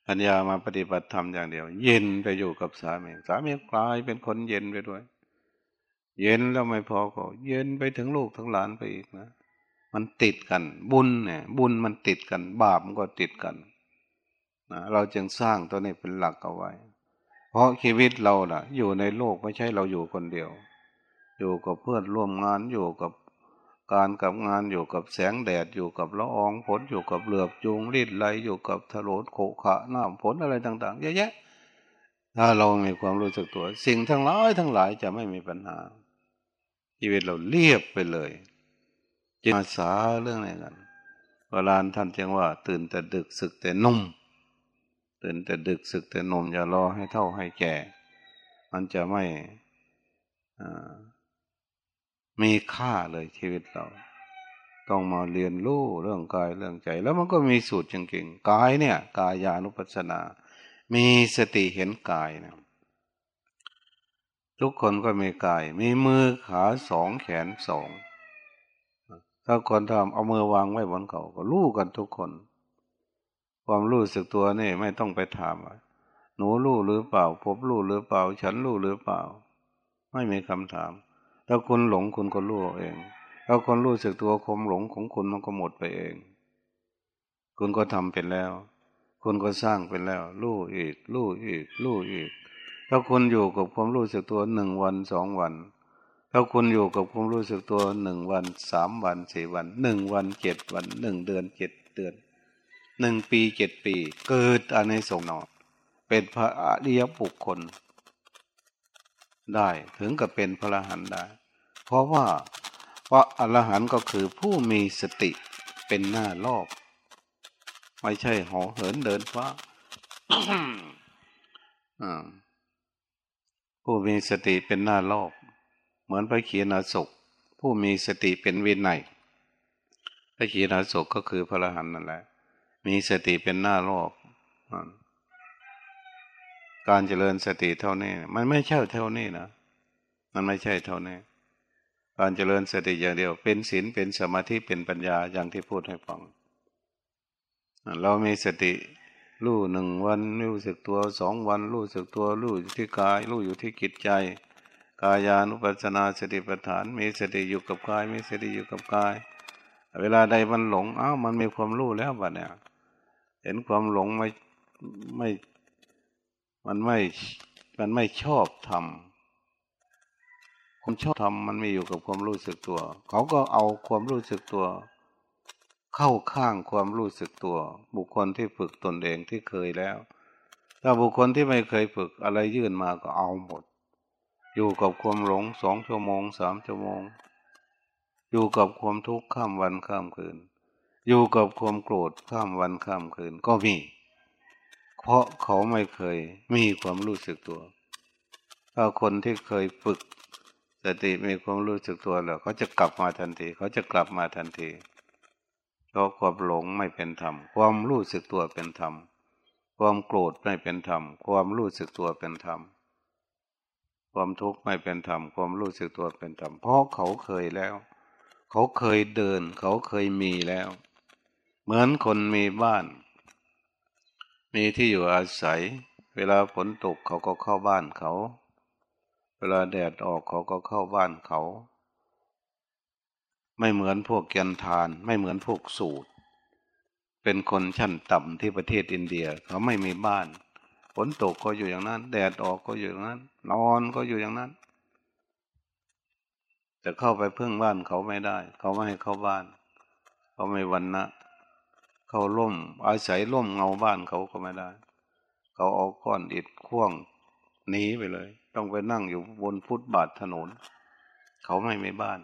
ปัญญามาปฏิบัติธรรมอย่างเดียว เย็นไปอยู่กับสามีสามีกลายเป็นคนเย็นไปด้วย เย็นแล้วไม่พอก็ เย็นไปถึงลูกทั้งหลานไปอีกนะมันติดกัน บุญเนี่ย บุญมันติดกัน บาปมันก็ติดกันนะเราจึงสร้างตัวนี้เป็นหลักเอาไว้ เพราะชีวิตเราล่ะ อยู่ในโลกไม่ใช่เราอยู่คนเดียว อยู่กับเพื่อนร่วมงานอยู่กับการกับงานอยู่กับแสงแดดอยู่กับละอองฝนอยู่กับเหลือบจูงรีดไหลอยู่กับถลนโขขะน้ำฝนอะไรต่าง ๆ เยอะแยะถ้าเรามีความรู้สึกตัว สิ่งทั้งหลายทั้งหลายจะไม่มีปัญหา ชีวิตเราเรียบไปเลยจึงอาสาเรื่องอะไรกันโบราณท่านจึงว่า ตื่นแต่ดึกสึกแต่นุ่ม ตื่นแต่ดึกสึกแต่นมอย่ารอให้เท่าให้แก่ มันจะไม่มีค่าเลยชีวิตเรา ต้องมาเรียนรู้เรื่องกายเรื่องใจ แล้วมันก็มีสูตรจริงๆกายเนี่ย กายานุปัสสนา มีสติเห็นกายนะทุกคนก็มีกาย มีมือขาสองแขนสองถ้าคนทำเอามือวางไว้บนเขาก็รู้กันทุกคน ความรู้สึกตัวนี่ไม่ต้องไปถามว่าหนูรู้หรือเปล่าผมรู้หรือเปล่า ฉันรู้หรือเปล่า ไม่มีคำถาม ถ้าคุณหลงคุณก็รู้เองถ้าคนรู้สึกตัวคมหลงของคุณมันก็หมดไปเอง คุณก็ทำเป็นแล้ว คุณก็สร้างเป็นแล้วรู้อีกรู้อีกรู้อีก ถ้าคุณอยู่กับความรู้สึกตัวหนึ่งวันสองวัน ถ้าคุณอยู่กับความรู้สึกตัวหนึ่งวันสามวันสี่วันหนึ่งวันเจ็ดวันหนึ่งเดือนเจ็ดเดือน หนึ่งปีเจ็ดปี เกิดอันในสงนอนเป็นพระอริยบุคคล ได้ถึงกับเป็นพระอรหันต์ได้ เพราะว่าพระอรหันต์ก็คือผู้มีสติเป็นหน้ารอบ ไม่ใช่หอเหินเดินฟ้าผู้มีสติเป็นหน้ารอบ เหมือนพระเขียนาศกผู้มีสติเป็นวินัยพระเขียนาศกก็คือพระอรหันต์นั่นแหละ มีสติเป็นหน้ารอบการเจริญสติเท่านี้ มันไม่ใช่เท่านี้นะ มันไม่ใช่เท่านี้ การเจริญสติอย่างเดียว เป็นศีลเป็นสมาธิเป็นปัญญาอย่างที่พูดให้ฟัง เรามีสติรู้หนึ่งวันรู้สึกตัวสองวันรู้สึกตัวรู้อยู่ที่กายรู้อยู่ที่จิตใจ กายานุปัสสนาสติปัฏฐาน มีสติอยู่กับกาย มีสติอยู่กับกาย เวลาใดมันหลงอ้าวมันมีความรู้แล้วบัดเนี่ย ห็นความหลงไม่ไม่มันไม่มันไม่ชอบทำคนชอบทำมันมีอยู่กับความรู้สึกตัว เขาก็เอาความรู้สึกตัว เข้าข้างความรู้สึกตัว บุคคลที่ฝึกตนเองที่เคยแล้ว ถ้าบุคคลที่ไม่เคยฝึกอะไรยื่นมาก็เอาหมด อยู่กับความหลงสองชั่วโมงสามชั่วโมง อยู่กับความทุกข์ข้ามวันข้ามคืน อยู่กับความโกรธข้ามวันข้ามคืนก็มี เพราะเขาไม่เคยมีความรู้สึกตัว ถ้าคนที่เคยฝึกสติมีความรู้สึกตัวแล้วเขาจะกลับมาทันที เขาจะกลับมาทันทีเพราะความหลงไม่เป็นธรรม ความรู้สึกตัวเป็นธรรม ความโกรธไม่เป็นธรรม ความรู้สึกตัวเป็นธรรม ความทุกข์ไม่เป็นธรรม ความรู้สึกตัวเป็นธรรม เพราะเขาเคยแล้ว เขาเคยเดิน เขาเคยมีแล้ว เหมือนคนมีบ้าน มีที่อยู่อาศัย เวลาฝนตกเขาก็เข้าบ้านเขา เวลาแดดออกเขาก็เข้าบ้านเขา ไม่เหมือนพวกเกียนทาน ไม่เหมือนพวกสูตร เป็นคนชั้นต่ำที่ประเทศอินเดีย เขาไม่มีบ้าน ฝนตกก็อยู่อย่างนั้น แดดออกก็อยู่อย่างนั้น นอนก็อยู่อย่างนั้นจะเข้าไปพึ่งบ้านเขาไม่ได้ เขาไม่ให้เข้าบ้าน เขาไม่วันนะ เขาล่ม อาศัยล่มเงาบ้านเขาก็ไม่ได้ เขาเอาก้อนอิฐข่วงหนีไปเลย ต้องไปนั่งอยู่บนฟุตบาทถนน เขาไม่มีบ้าน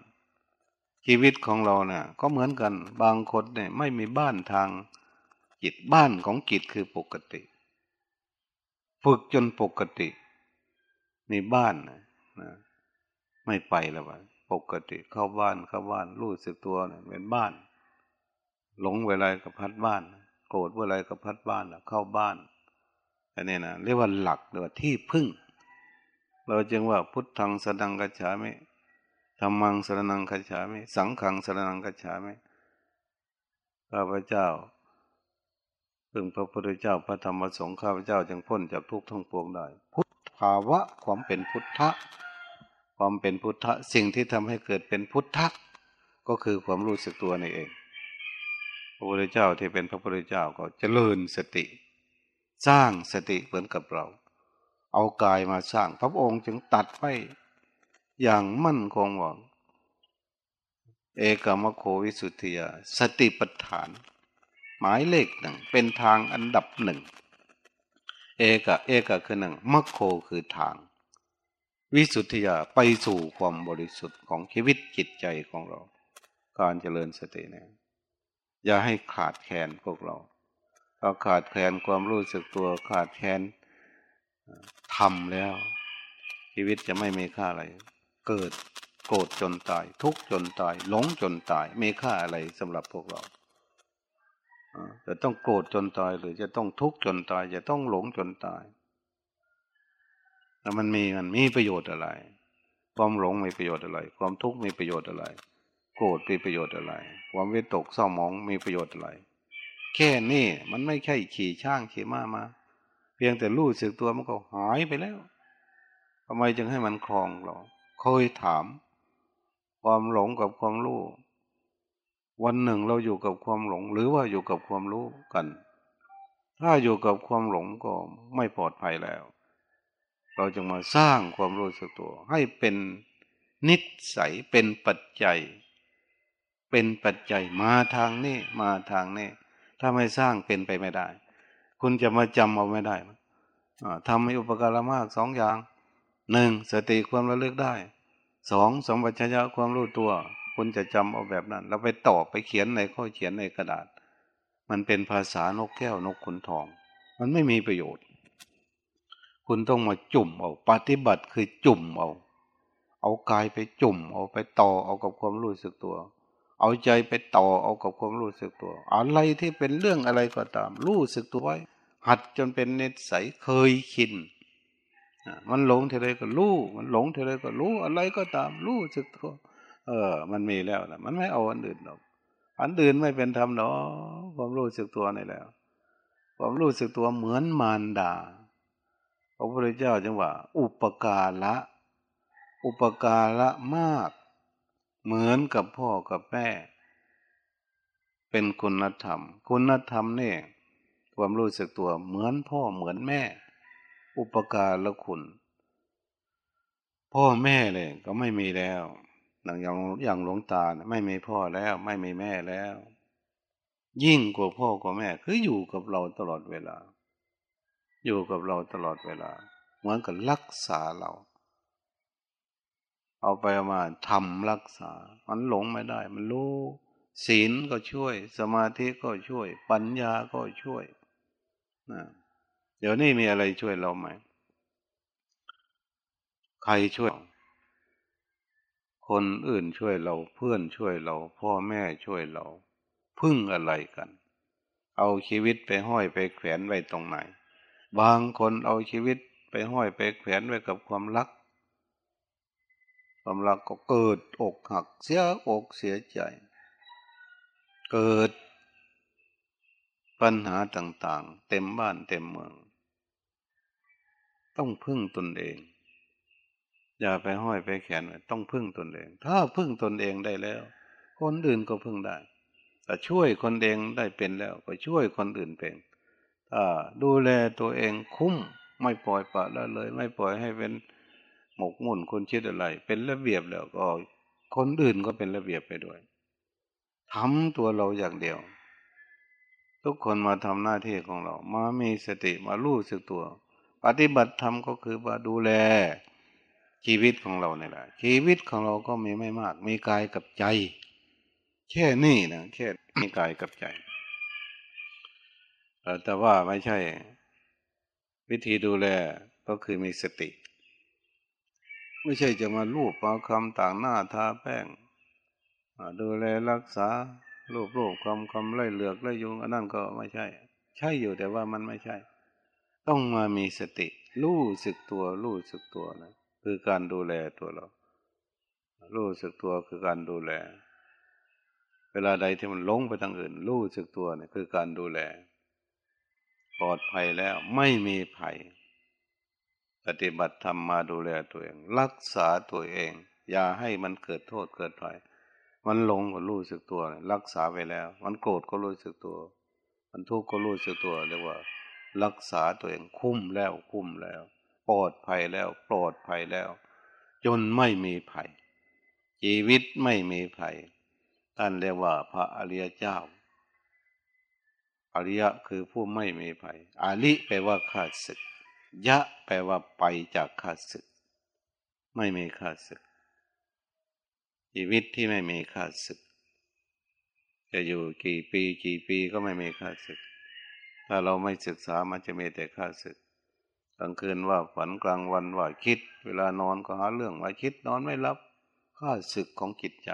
ชีวิตของเราเนะ่ยก็เหมือนกัน บางคนเนี่ยไม่มีบ้านทางจิตบ้านของจิตคือปกติ ฝึกจนปกติมีบ้านนะนะไม่ไปแล้ววะปกติเข้าบ้านเข้าบ้านรู้สึกตัวเนี่ยเป็นบ้าน หลงเวลากับพัดบ้าน โกรธเวลากับพัดบ้านเข้าบ้านอันนี้นะเรียกว่าหลักหรือว่าที่พึ่ง เราจึงว่าพุทธังสดังกัจฉามิธรรมังสรนังกัจฉามิสังขังสรนังกัจฉามิข้าพเจ้าพึ่งพระพุทธเจ้าพระธรรมสงฆ์ข้าพเจ้าจึงพ้นจากทุกข์ทั้งปวงได้ พุทธภาวะความเป็นพุทธะความเป็นพุทธะสิ่งที่ทำให้เกิดเป็นพุทธะก็คือความรู้สึกตัวนี่เอง ระพุทธเจ้าที่เป็นพระพุทธเจ้าก็เจริญสติ สร้างสติเหมือนกับเรา เอากายมาสร้าง พระองค์จึงตัดไว้อย่างมั่นคงว่าเอกามโควิสุทธิยาสติปัฏฐาน หมายเลขหนึ่งเป็นทางอันดับหนึ่ง เอกะเอกะคือหนึ่งมโคคือทาง วิสุทธิยาไปสู่ความบริสุทธิ์ของชีวิตจิตใจของเรา การเจริญสติเนี่ย อย่าให้ขาดแคลนพวกเราเราขาดแคลนความรู้สึกตัวขาดแคลนทำแล้ว ชีวิตจะไม่มีค่าอะไร เกิดโกรธจนตาย ทุกจนตาย หลงจนตาย มีค่าอะไรสำหรับพวกเราจะต้องโกรธจนตาย หรือจะต้องทุกข์จนตาย จะต้องหลงจนตาย แล้วมันมีมันมีประโยชน์อะไร ความหลงมีประโยชน์อะไร ความทุกข์มีประโยชน์อะไร โกรธมีประโยชน์อะไร ความวิตกเศร้ามองมีประโยชน์อะไร แค่นี้มันไม่ใช่ขี่ช่างขี่ม้ามา เพียงแต่รู้สึกตัวมันก็หายไปแล้วทำไมจึงให้มันคลองเราเคยถาม ความหลงกับความรู้วันหนึ่งเราอยู่กับความหลง หรือว่าอยู่กับความรู้กัน ถ้าอยู่กับความหลงก็ไม่ปลอดภัยแล้ว เราจะมาสร้างความรู้สึกตัว ให้เป็นนิสัยเป็นปัจจัย เป็นปัจจัยมาทางนี้มาทางนี้ถ้าไม่สร้างเป็นไปไม่ได้ คุณจะมาจำเอาไม่ได้ทำให้อุปการะมากสองอย่างหนึ่งสติความระลึกได้สองสมบัติญะความรู้ตัว คุณจะจำเอาแบบนั้น เราไปตอบไปเขียนในข้อเขียนในกระดาษ มันเป็นภาษานกแก้วนกขุนทอง มันไม่มีประโยชน์ คุณต้องมาจุ่มเอาปฏิบัติคือจุ่มเอา เอากายไปจุ่มเอาไปต่อเอากับความรู้สึกตัว เอาใจไปต่อเอากับความรู้สึกตัว อะไรที่เป็นเรื่องอะไรก็ตาม รู้สึกตัวไว้ หัดจนเป็นเนใสเคยชินมันหลงเท่าไรก็รู้ มันหลงเท่าไรก็รู้ อะไรก็ตามรู้สึกตัว เออ มันมีแล้วนะมันไม่เอาอันอื่นหรอก อันอื่นไม่เป็นธรรมเนาะความรู้สึกตัวนี่แล้ว ความรู้สึกตัวเหมือนมารดา พระพุทธเจ้าจึงว่า อุปการะอุปการะมาก เหมือนกับพ่อกับแม่ เป็นคุณธรรม คุณธรรมเนี่ยความรู้สึกตัวเหมือนพ่อเหมือนแม่ อุปการละคุณ พ่อแม่เลยก็ไม่มีแล้วอย่างอย่างหลวงตาไม่มีพ่อแล้ว ไม่มีแม่แล้ว ยิ่งกว่าพ่อกว่าแม่คืออยู่กับเราตลอดเวลา อยู่กับเราตลอดเวลาเหมือนกับรักษาเรา เอาไปมาทำรักษา มันหลงไม่ได้ มันรู้ศีลก็ช่วย สมาธิก็ช่วย ปัญญาก็ช่วยนะเดี๋ยวนี้มีอะไรช่วยเราไหม ใครช่วย คนอื่นช่วยเรา เพื่อนช่วยเรา พ่อแม่ช่วยเรา พึ่งอะไรกัน เอาชีวิตไปห้อยไปแขวนไว้ตรงไหน บางคนเอาชีวิตไปห้อยไปแขวนไว้กับความรัก ความรักก็เกิดอกหักเสียอกเสียใจ เกิดปัญหาต่าง ๆ เต็มบ้านเต็มเมือง ต้องพึ่งตนเอง อย่าไปห้อยไปแขนต้องพึ่งตนเอง ถ้าพึ่งตนเองได้แล้ว คนอื่นก็พึ่งได้แต่ช่วยคนเองได้เป็นแล้วก็ช่วยคนอื่นเป็นถ้าดูแลตัวเองคุ้มไม่ปล่อยปละละเลย ไม่ปล่อยให้เป็น หมกมุ่นคนคิดอะไร เป็นระเบียบแล้วก็ คนอื่นก็เป็นระเบียบไปด้วยทำตัวเราอย่างเดียว ทุกคนมาทำหน้าที่ของเรา มามีสติมารู้สึกตัว ปฏิบัติธรรมก็คือว่าดูแล ชีวิตของเราเนี่ยแหละชีวิตของเราก็มีไม่มาก มีกายกับใจ แค่นี้นะแค่มีกายกับใจแต่ว่าไม่ใช่ วิธีดูแลก็คือมีสติ ไม่ใช่จะมาลูบเอาคำต่างหน้าทาแป้งดูแลรักษารูปรูปคำคำไล่เหลือกไล่ยุงอันนั้นก็ไม่ใช่ ใช่อยู่แต่ว่ามันไม่ใช่ ต้องมามีสติ รู้สึกตัว รู้สึกตัวนะคือการดูแลตัวเรา รู้สึกตัวคือการดูแล เวลาใดที่มันลงไปทางอื่น รู้สึกตัวเนี่ยคือการดูแล ปลอดภัยแล้วไม่มีภัย ปฏิบัติธรรมมาดูแลตัวเอง รักษาตัวเอง อย่าให้มันเกิดโทษเกิดภัยมันลงก็รู้สึกตัว รักษาไปแล้ว มันโกรธก็รู้สึกตัว มันทุกข์ก็รู้สึกตัวเรียกว่า รักษาตัวเองคุ้มแล้วคุ้มแล้ว ปลอดภัยแล้วปลอดภัยแล้ว จนไม่มีภัย ชีวิตไม่มีภัยท่านเรียกว่าพระอริยเจ้า อริยะคือผู้ไม่มีภัย อาลิแปลว่าข้าศึก ยะแปลว่าไปจากข้าศึก ไม่มีข้าศึก ชีวิตที่ไม่มีข้าศึก จะอยู่กี่ปีกี่ปีก็ไม่มีข้าศึก ถ้าเราไม่ศึกษามันจะมีแต่ข้าศึกกลางคืนว่าฝันกลางวันว่าคิด เวลานอนก็หาเรื่องมาคิดนอนไม่รับข้าศึกของจิตใจ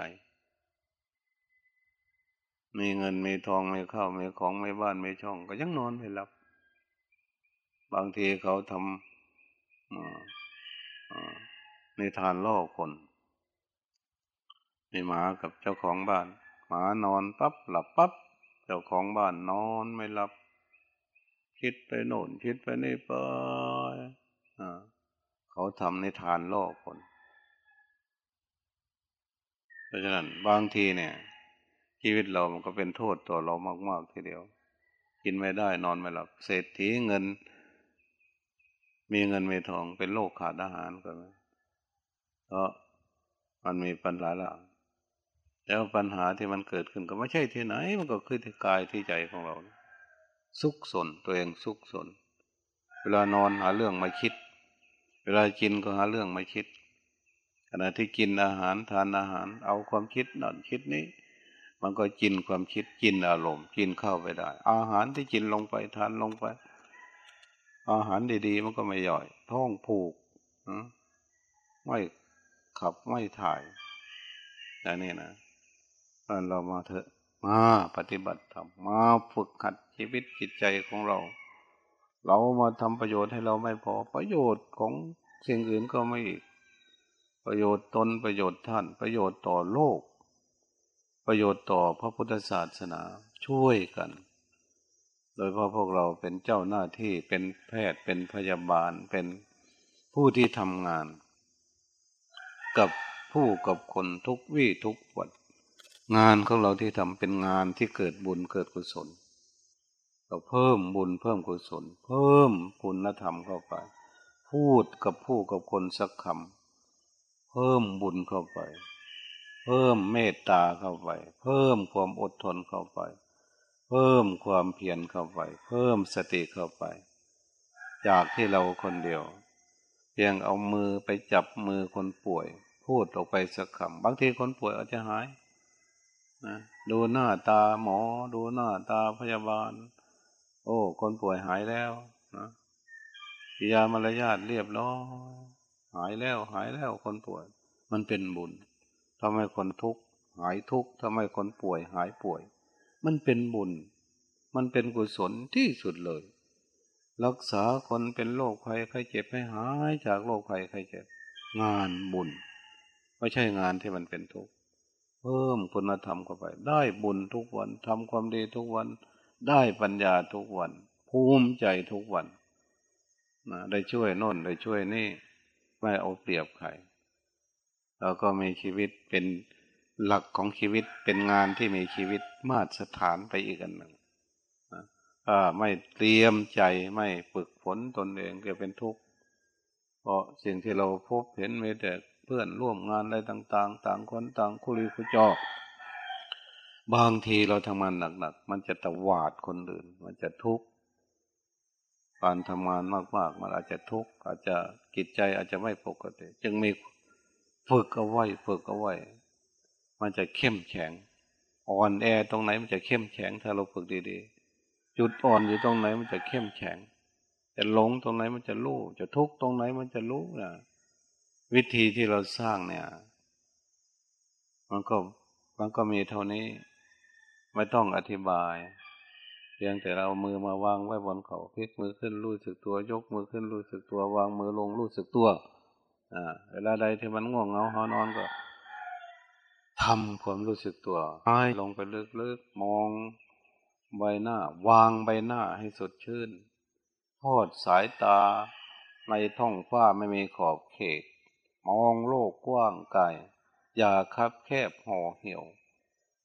มีเงินมีทองมีข้าวมีของมีบ้านมีช่องก็ยังนอนไม่หลับ บางทีเขาทำในทานล่อคนมีหมากับเจ้าของบ้าน หมานอนปั๊บหลับปั๊บเจ้าของบ้านนอนไม่หลับ คิดไปโน่นคิดไปนี่ไปเขาทำในทานล่อคน เพราะฉะนั้นบางทีเนี่ย ชีวิตเรามันก็เป็นโทษต่อเรามาก ๆ ทีเดียว กินไม่ได้นอนไม่หลับ เศรษฐีเงิน มีเงินมีทองเป็นโรคขาดอาหารกันเพราะมันมีปัญหาละแล้วปัญหาที่มันเกิดขึ้นก็ไม่ใช่ที่ไหน มันก็คือที่กายที่ใจของเรา สุขสนตัวเองสุขสน เวลานอนหาเรื่องมาคิด เวลากินก็หาเรื่องมาคิด ขณะที่กินอาหารทานอาหาร เอาความคิดนั่นคิดนี้ มันก็กินความคิดกินอารมณ์ กินเข้าไปได้ อาหารที่กินลงไปทานลงไป อาหารดีๆ มันก็ไม่ย่อย ท้องผูกไม่ขับไม่ถ่ายอย่นี้นะเรามาเถอะมาปฏิบัติธรรมมาฝึกหัดชีวิตจิตใจของเรา เรามาทำประโยชน์ให้เราไม่พอประโยชน์ของสิ่งอื่นก็ไม่อีก ประโยชน์ตนประโยชน์ท่าน ประโยชน์ต่อโลก ประโยชน์ต่อพระพุทธศาสนาช่วยกัน ดยเพราะพวกเราเป็นเจ้าหน้าที่เป็นแพทย์เป็นพยาบาลเป็นผู้ที่ทำงาน กับผู้กับคนทุกวี่ทุกวันงานของเราที่ทำเป็นงานที่เกิดบุญเกิดกุศลเราเพิ่มบุญเพิ่มกุศล เพิ่มคุณธรรมเข้าไป พูดกับผู้กับคนสักคำเพิ่มบุญเข้าไป เพิ่มเมตตาเข้าไป เพิ่มความอดทนเข้าไป เพิ่มความเพียรเข้าไป เพิ่มสติเข้าไป จากที่เราคนเดียว เพียงเอามือไปจับมือคนป่วย พูดออกไปสักคำบางทีคนป่วยอาจจะหายนะดูหน้าตาหมอ ดูหน้าตาพยาบาล โอ้ คนป่วยหายแล้วนะกิยามารยาทเรียบร้อยหายแล้วหายแล้วคนป่วย มันเป็นบุญทำให้คนทุกข์หายทุกข์ทำให้คนป่วยหายป่วย มันเป็นบุญ มันเป็นกุศลที่สุดเลย รักษาคนเป็นโรคภัยไข้เจ็บให้หายจากโรคภัยไข้เจ็บ งานบุญ ไม่ใช่งานที่มันเป็นทุกข์เพิ่มคุณธรรมเข้าไป ได้บุญทุกวันทำความดีทุกวัน ได้ปัญญาทุกวัน ภูมิใจทุกวันนะได้ช่วยโน่นได้ช่วยนี่ ไม่เอาเปรียบใครแล้วก็มีชีวิตเป็น หลักของชีวิตเป็นงานที่มีชีวิตมาตรฐานไปอีกอันหนึ่งถ้าไม่เตรียมใจไม่ฝึกฝนตนเองก็เป็นทุกข์เพราะสิ่งที่เราพบเห็นมีแต่เพื่อนร่วมงานอะไรต่าง ๆ ต่างคนต่างคุรีคุจอบางทีเราทำงานหนัก ๆ มันจะตะวาดคนอื่น มันจะทุกข์การทำงานมากๆมันอาจจะทุกข์อาจจะกิจใจอาจจะไม่ปกติ จึงมีฝึกเอาไว้ฝึกเอาไว้ มันจะเข้มแข็ง อ่อนแอตรงไหนมันจะเข้มแข็ง ถ้าเราฝึกดีๆ จุดอ่อนอยู่ตรงไหนมันจะเข้มแข็ง จะหลงตรงไหนมันจะรู้ จะทุกข์ตรงไหนมันจะรู้นะวิธีที่เราสร้างเนี่ย มันก็มันก็มีเท่านี้ ไม่ต้องอธิบายเพียงแต่เรามือมาวางไว้บนเขาพลิกมือขึ้นรู้สึกตัวยกมือขึ้นรู้สึกตัววางมือลงรู้สึกตัวอ่าเวลาใดที่มันง่วงเหงาหอนอนก็ ทำความรู้สึกตัวให้ลงไปลึกๆ มองใบหน้า วางใบหน้าให้สดชื่น ทอดสายตา ในท้องฟ้าไม่มีขอบเขต มองโลกกว้างไกลอย่าคับแคบห่อเหี่ยว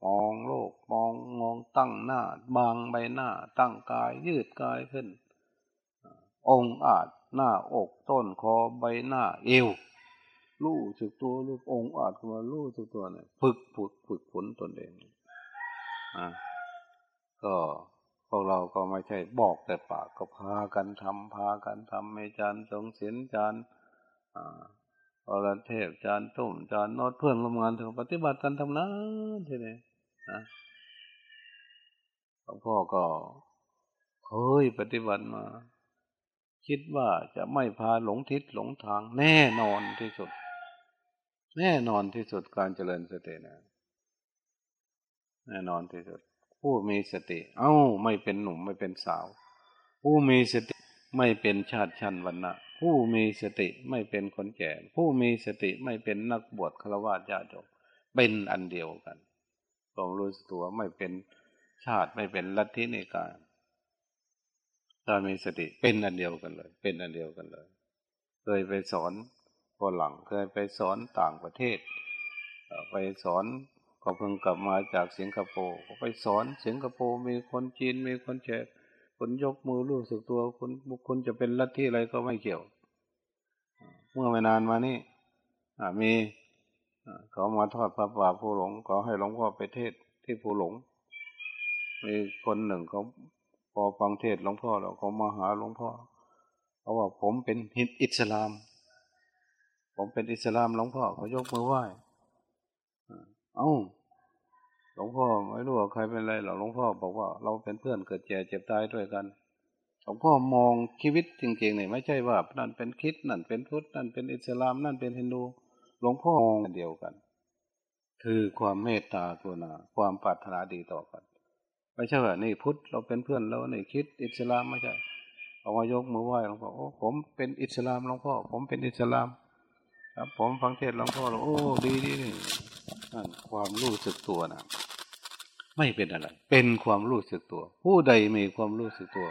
มองโลกมองมองตั้งหน้า บางใบหน้า ตั้งกาย ยืดกายขึ้น องอาจหน้าอกต้นคอใบหน้าเอว รู้สึกตัวรูปองอาจมารู้สึกตัวเนี่ยฝึกฝึกฝึกฝนตนเองอ่าก็พวกเราก็ไม่ใช่บอกแต่ปากก็พากันทำพากันทำไม่จานสงเสียนจานอ่าอรเทพจานตุ่มจานนอดเพื่อนร่วมงานถึงปฏิบัติกันทำนั้นทีนี้นะหลวงพ่อก็เคยปฏิบัติมา คิดว่าจะไม่พาหลงทิศหลงทางแน่นอนที่สุด แน่นอนที่สุดการเจริญสตินะแน่นอนที่สุด ผู้มีสติ เอ้าไม่เป็นหนุ่มไม่เป็นสาว ผู้มีสติไม่เป็นชาติชันวันนะผู้มีสติไม่เป็นคนแก่ ผู้มีสติไม่เป็นนักบวชฆราวาสญาติโยมเป็นอันเดียวกันความรู้ตัวไม่เป็นชาติไม่เป็นลัทธิในการถ้ามีสติเป็นอันเดียวกันเลย เป็นอันเดียวกันเลย เคยไปสอน ฝรั่งเคยไปสอนต่างประเทศ ไปสอนก็เพิ่งกลับมาจากสิงคโปร์ก็ไปสอนสิงคโปร์มีคนจีนมีคนแขกคนยกมือรู้สึกตัวคุณบุคคลจะเป็นลัทธิอะไรก็ไม่เกี่ยว เมื่อไม่นานมานี่มีเขามาทอดพระป่าผู้หลงขอให้หลวงพ่อไปเทศที่ผู้หลงมีคนหนึ่งเขาพอฟังเทศหลวงพ่อแล้วเขามาหาหลวงพ่อเขาว่าผมเป็นฮิตอิสลาม ผมเป็นอิสลามหลวงพ่อเขายกมือไหว้เอ้าหลวงพ่อไม่รู้ว่าใครเป็นอะไรหรอกหลวงพ่อบอกว่าเราเป็นเพื่อนเกิดแก่เจ็บตายด้วยกันหลวงพ่อมองชีวิตจริงๆเนี่ยไม่ใช่ว่านั่นเป็นคิดนั่นเป็นพุทธนั่นเป็นอิสลามนั่นเป็นฮินดูหลวงพ่อมองเดียวกัน คือความเมตตากรุณาความปรารถนาดีต่อกัน ไม่ใช่ว่านี่พุทธเราเป็นเพื่อนเรานี่คิดอิสลามไม่ใช่เอามายกมือไหว้หลวงพ่อโอ้ผมเป็นอิสลามหลวงพ่อผมเป็นอิสลาม ครับผมฟังเทศหลวงพ่อโอ้ดีดีนั่นความรู้สึกตัวนะไม่เป็นอะไร เป็นความรู้สึกตัว ผู้ใดมีความรู้สึกตัว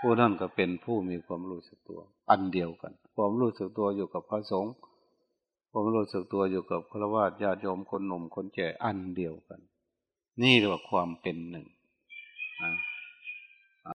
ผู้นั้นก็เป็นผู้มีความรู้สึกตัว อันเดียวกัน ความรู้สึกตัวอยู่กับพระสงฆ์ความรู้สึกตัวอยู่กับพระวาดญาติโยมคนหนุ่มคนแก่อันเดียวกัน นี่เรียกว่าความเป็นหนึ่ง